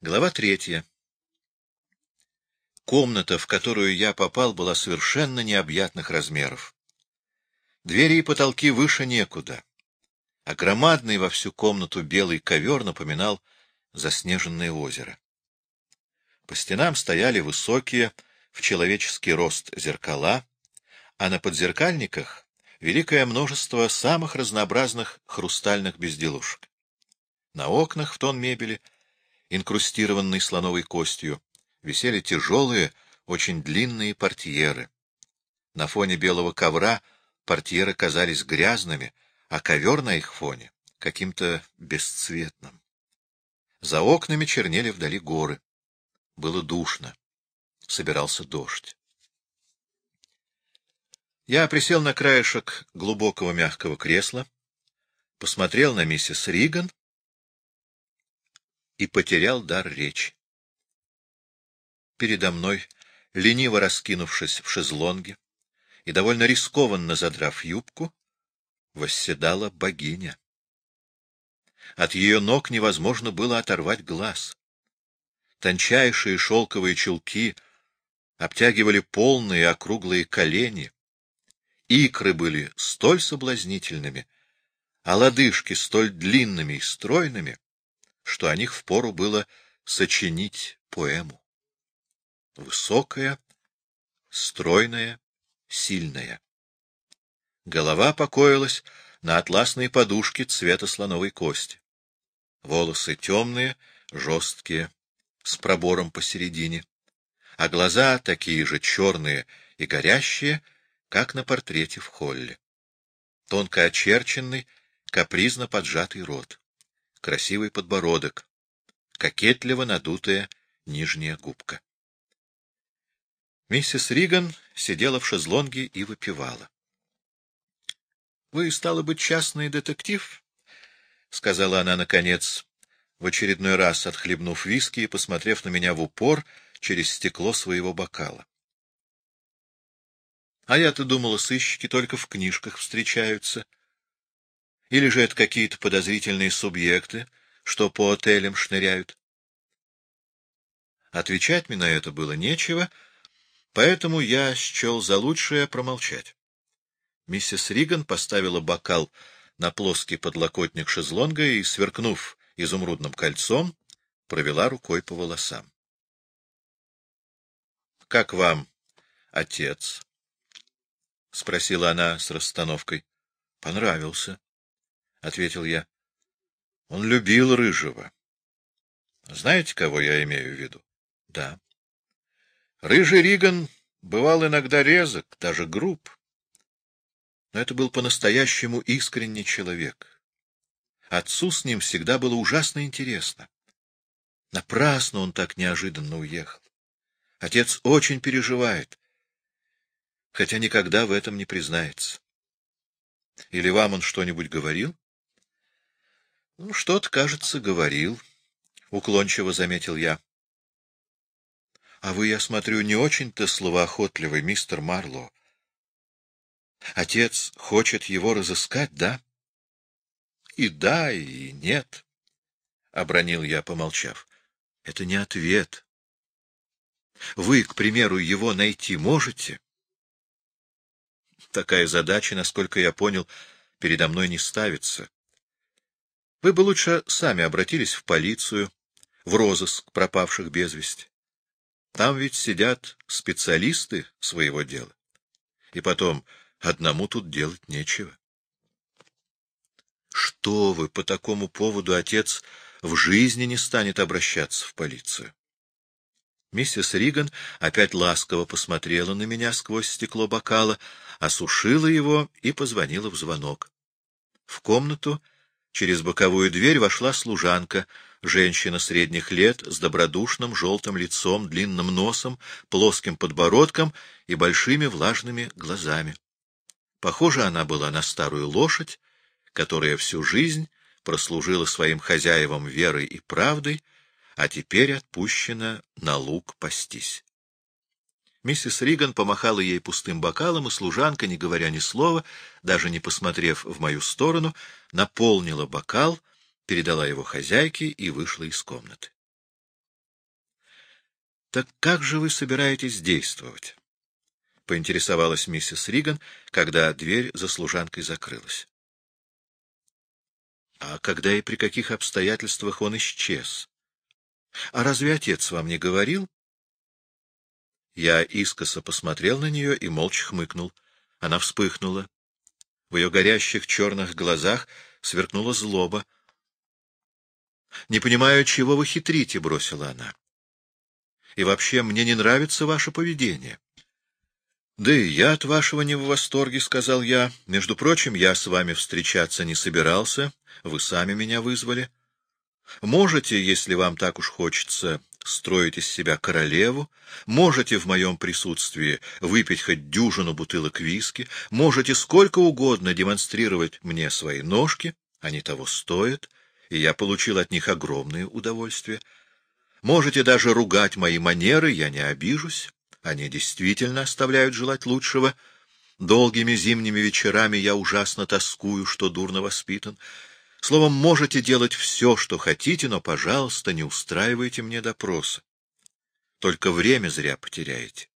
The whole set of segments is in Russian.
Глава третья. Комната, в которую я попал, была совершенно необъятных размеров. Двери и потолки выше некуда, а громадный во всю комнату белый ковер напоминал заснеженное озеро. По стенам стояли высокие, в человеческий рост зеркала, а на подзеркальниках великое множество самых разнообразных хрустальных безделушек. На окнах в тон мебели — инкрустированный слоновой костью, висели тяжелые, очень длинные портьеры. На фоне белого ковра портьеры казались грязными, а ковер на их фоне — каким-то бесцветным. За окнами чернели вдали горы. Было душно. Собирался дождь. Я присел на краешек глубокого мягкого кресла, посмотрел на миссис Риган и потерял дар речи. Передо мной, лениво раскинувшись в шезлонге и довольно рискованно задрав юбку, восседала богиня. От ее ног невозможно было оторвать глаз. Тончайшие шелковые чулки обтягивали полные округлые колени, икры были столь соблазнительными, а лодыжки столь длинными и стройными, что о них впору было сочинить поэму. Высокая, стройная, сильная. Голова покоилась на атласной подушке цвета слоновой кости. Волосы темные, жесткие, с пробором посередине, а глаза такие же черные и горящие, как на портрете в холле. Тонко очерченный, капризно поджатый рот красивый подбородок, кокетливо надутая нижняя губка. Миссис Риган сидела в шезлонге и выпивала. — Вы, стало быть, частный детектив? — сказала она, наконец, в очередной раз отхлебнув виски и посмотрев на меня в упор через стекло своего бокала. — А я-то думала, сыщики только в книжках встречаются. — или же это какие-то подозрительные субъекты, что по отелям шныряют? Отвечать мне на это было нечего, поэтому я счел за лучшее промолчать. Миссис Риган поставила бокал на плоский подлокотник шезлонга и, сверкнув изумрудным кольцом, провела рукой по волосам. — Как вам, отец? — спросила она с расстановкой. — Понравился. — ответил я. — Он любил Рыжего. Знаете, кого я имею в виду? — Да. Рыжий Риган бывал иногда резок, даже груб. Но это был по-настоящему искренний человек. Отцу с ним всегда было ужасно интересно. Напрасно он так неожиданно уехал. Отец очень переживает, хотя никогда в этом не признается. Или вам он что-нибудь говорил? — Ну, что-то, кажется, говорил, — уклончиво заметил я. — А вы, я смотрю, не очень-то словоохотливый, мистер Марло. Отец хочет его разыскать, да? — И да, и нет, — обронил я, помолчав. — Это не ответ. Вы, к примеру, его найти можете? Такая задача, насколько я понял, передо мной не ставится. Вы бы лучше сами обратились в полицию, в розыск пропавших без вести. Там ведь сидят специалисты своего дела. И потом, одному тут делать нечего. Что вы, по такому поводу отец в жизни не станет обращаться в полицию? Миссис Риган опять ласково посмотрела на меня сквозь стекло бокала, осушила его и позвонила в звонок. В комнату Через боковую дверь вошла служанка, женщина средних лет, с добродушным желтым лицом, длинным носом, плоским подбородком и большими влажными глазами. Похожа она была на старую лошадь, которая всю жизнь прослужила своим хозяевам верой и правдой, а теперь отпущена на луг пастись. Миссис Риган помахала ей пустым бокалом, и служанка, не говоря ни слова, даже не посмотрев в мою сторону, наполнила бокал, передала его хозяйке и вышла из комнаты. — Так как же вы собираетесь действовать? — поинтересовалась миссис Риган, когда дверь за служанкой закрылась. — А когда и при каких обстоятельствах он исчез? А разве отец вам не говорил? Я искоса посмотрел на нее и молча хмыкнул. Она вспыхнула. В ее горящих черных глазах сверкнула злоба. — Не понимаю, чего вы хитрите, — бросила она. — И вообще, мне не нравится ваше поведение. — Да и я от вашего не в восторге, — сказал я. — Между прочим, я с вами встречаться не собирался, вы сами меня вызвали. Можете, если вам так уж хочется, строить из себя королеву, можете в моем присутствии выпить хоть дюжину бутылок виски, можете сколько угодно демонстрировать мне свои ножки, они того стоят, и я получил от них огромное удовольствие. Можете даже ругать мои манеры, я не обижусь, они действительно оставляют желать лучшего. Долгими зимними вечерами я ужасно тоскую, что дурно воспитан. Словом, можете делать все, что хотите, но, пожалуйста, не устраивайте мне допроса. Только время зря потеряете.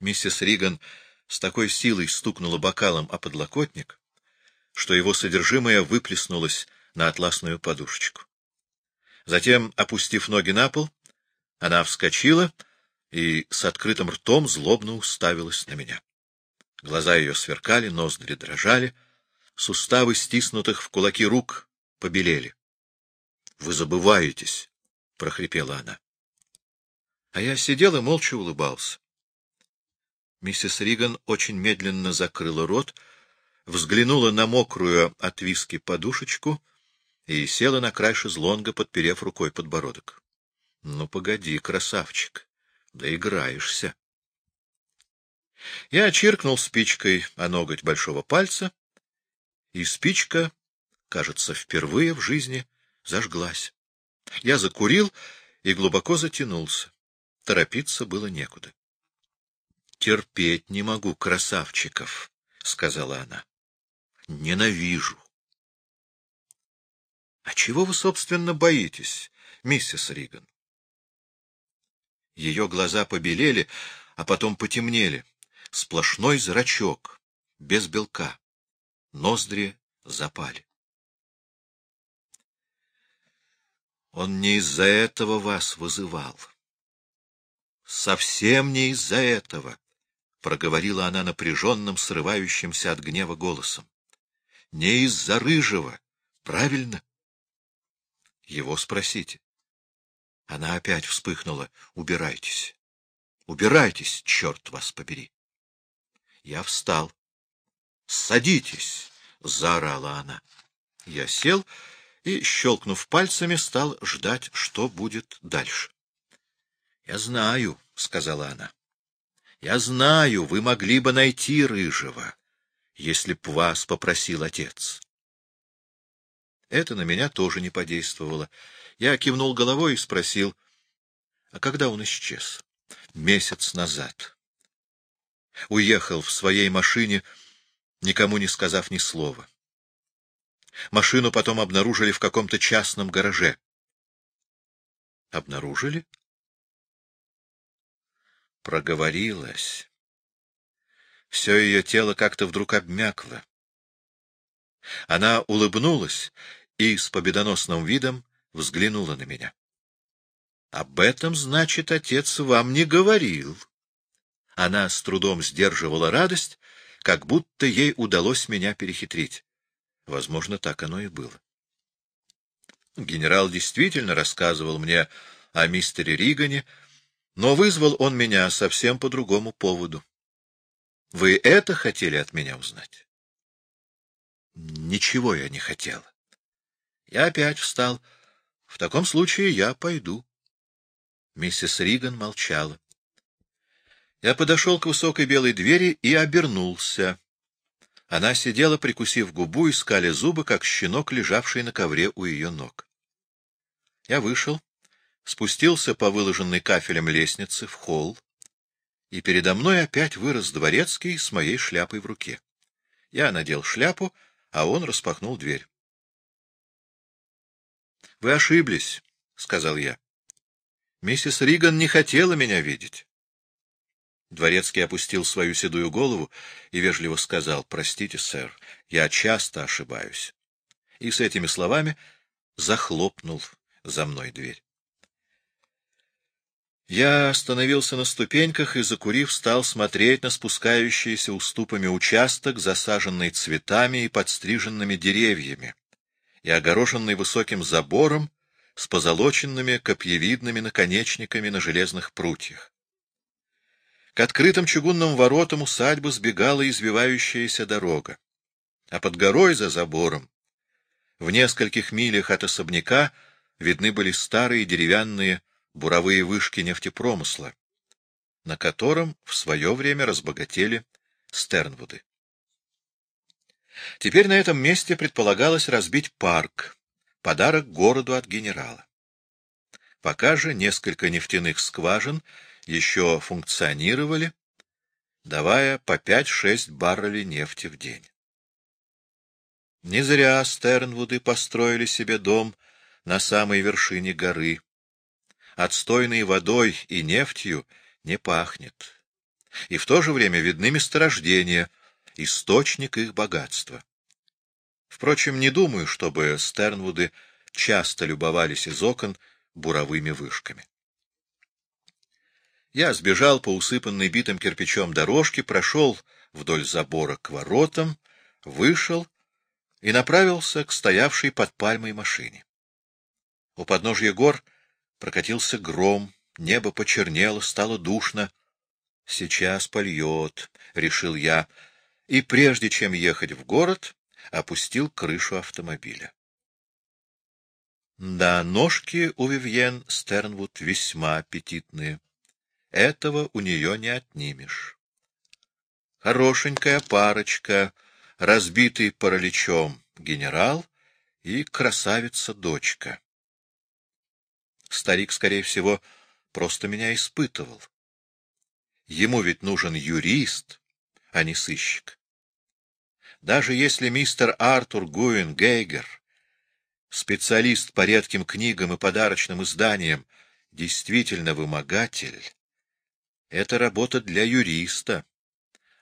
Миссис Риган с такой силой стукнула бокалом о подлокотник, что его содержимое выплеснулось на атласную подушечку. Затем, опустив ноги на пол, она вскочила и с открытым ртом злобно уставилась на меня. Глаза ее сверкали, ноздри дрожали — Суставы стиснутых в кулаки рук побелели. — Вы забываетесь, — прохрипела она. А я сидел и молча улыбался. Миссис Риган очень медленно закрыла рот, взглянула на мокрую от виски подушечку и села на край шезлонга, подперев рукой подбородок. — Ну, погоди, красавчик, доиграешься. Я чиркнул спичкой о ноготь большого пальца и спичка, кажется, впервые в жизни зажглась. Я закурил и глубоко затянулся. Торопиться было некуда. — Терпеть не могу красавчиков, — сказала она. — Ненавижу. — А чего вы, собственно, боитесь, миссис Риган? Ее глаза побелели, а потом потемнели. Сплошной зрачок, без белка. Ноздри запали. Он не из-за этого вас вызывал. Совсем не из-за этого, — проговорила она напряженным, срывающимся от гнева голосом. Не из-за рыжего, правильно? Его спросите. Она опять вспыхнула. Убирайтесь. Убирайтесь, черт вас побери. Я встал. «Садитесь!» — заорала она. Я сел и, щелкнув пальцами, стал ждать, что будет дальше. — Я знаю, — сказала она. — Я знаю, вы могли бы найти Рыжего, если б вас попросил отец. Это на меня тоже не подействовало. Я кивнул головой и спросил, а когда он исчез? Месяц назад. Уехал в своей машине никому не сказав ни слова. Машину потом обнаружили в каком-то частном гараже. Обнаружили? Проговорилась. Все ее тело как-то вдруг обмякло. Она улыбнулась и с победоносным видом взглянула на меня. — Об этом, значит, отец вам не говорил. Она с трудом сдерживала радость, как будто ей удалось меня перехитрить. Возможно, так оно и было. Генерал действительно рассказывал мне о мистере Ригане, но вызвал он меня совсем по другому поводу. Вы это хотели от меня узнать? Ничего я не хотел. Я опять встал. В таком случае я пойду. Миссис Риган молчала. Я подошел к высокой белой двери и обернулся. Она сидела, прикусив губу и скаля зубы, как щенок, лежавший на ковре у ее ног. Я вышел, спустился по выложенной кафелем лестнице в холл, и передо мной опять вырос дворецкий с моей шляпой в руке. Я надел шляпу, а он распахнул дверь. — Вы ошиблись, — сказал я. Миссис Риган не хотела меня видеть. Дворецкий опустил свою седую голову и вежливо сказал, — Простите, сэр, я часто ошибаюсь. И с этими словами захлопнул за мной дверь. Я остановился на ступеньках и, закурив, стал смотреть на спускающийся уступами участок, засаженный цветами и подстриженными деревьями, и огороженный высоким забором с позолоченными копьевидными наконечниками на железных прутьях. К открытым чугунным воротам усадьбы сбегала извивающаяся дорога, а под горой за забором, в нескольких милях от особняка, видны были старые деревянные буровые вышки нефтепромысла, на котором в свое время разбогатели Стернвуды. Теперь на этом месте предполагалось разбить парк, подарок городу от генерала. Пока же несколько нефтяных скважин еще функционировали, давая по 5-6 баррелей нефти в день. Не зря Стернвуды построили себе дом на самой вершине горы, отстойной водой и нефтью не пахнет. И в то же время видны месторождения, источник их богатства. Впрочем, не думаю, чтобы Стернвуды часто любовались из окон буровыми вышками. Я сбежал по усыпанной битым кирпичом дорожке, прошел вдоль забора к воротам, вышел и направился к стоявшей под пальмой машине. У подножья гор — Прокатился гром, небо почернело, стало душно. «Сейчас польет», — решил я, и прежде чем ехать в город, опустил крышу автомобиля. Да, ножки у Вивьен Стернвуд весьма аппетитные. Этого у нее не отнимешь. Хорошенькая парочка, разбитый параличом генерал и красавица-дочка. Старик, скорее всего, просто меня испытывал. Ему ведь нужен юрист, а не сыщик. Даже если мистер Артур Гуин Гейгер, специалист по редким книгам и подарочным изданиям, действительно вымогатель, это работа для юриста,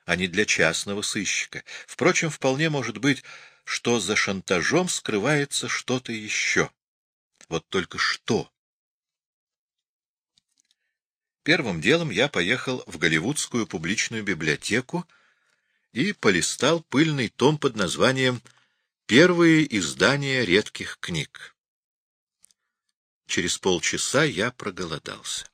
а не для частного сыщика. Впрочем, вполне может быть, что за шантажом скрывается что-то еще. Вот только что? Первым делом я поехал в Голливудскую публичную библиотеку и полистал пыльный том под названием «Первые издания редких книг». Через полчаса я проголодался.